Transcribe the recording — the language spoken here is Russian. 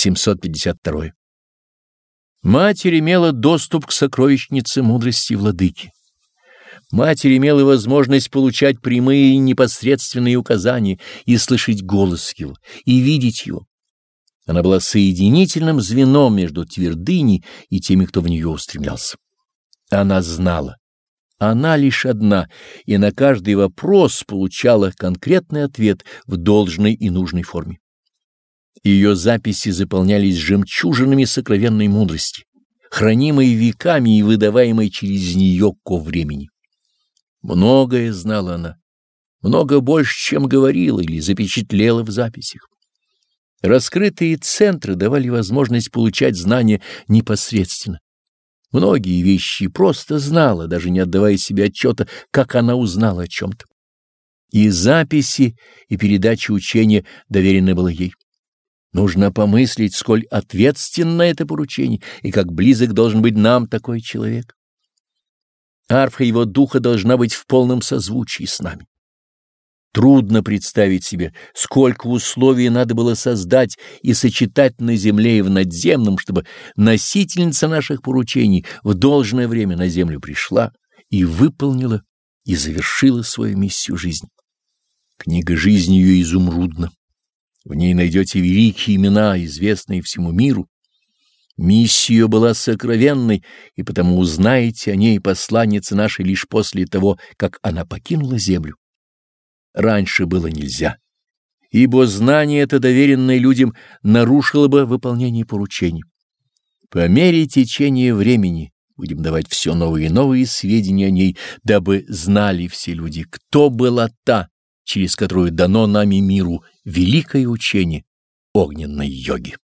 752. Матерь имела доступ к сокровищнице мудрости владыки. Матерь имела возможность получать прямые и непосредственные указания и слышать голос его, и видеть его. Она была соединительным звеном между твердыней и теми, кто в нее устремлялся. Она знала. Она лишь одна, и на каждый вопрос получала конкретный ответ в должной и нужной форме. Ее записи заполнялись жемчужинами сокровенной мудрости, хранимой веками и выдаваемой через нее ко времени. Многое знала она, много больше, чем говорила или запечатлела в записях. Раскрытые центры давали возможность получать знания непосредственно. Многие вещи просто знала, даже не отдавая себе отчета, как она узнала о чем-то. И записи, и передача учения доверены было ей. Нужно помыслить, сколь ответственно это поручение, и как близок должен быть нам такой человек. Арфа его духа должна быть в полном созвучии с нами. Трудно представить себе, сколько условий надо было создать и сочетать на земле и в надземном, чтобы носительница наших поручений в должное время на землю пришла и выполнила и завершила свою миссию жизни. Книга жизни ее изумрудна. В ней найдете великие имена, известные всему миру. Миссия была сокровенной, и потому узнаете о ней посланница нашей лишь после того, как она покинула землю. Раньше было нельзя, ибо знание это, доверенное людям, нарушило бы выполнение поручений. По мере течения времени будем давать все новые и новые сведения о ней, дабы знали все люди, кто была та, через которую дано нами миру великое учение огненной йоги.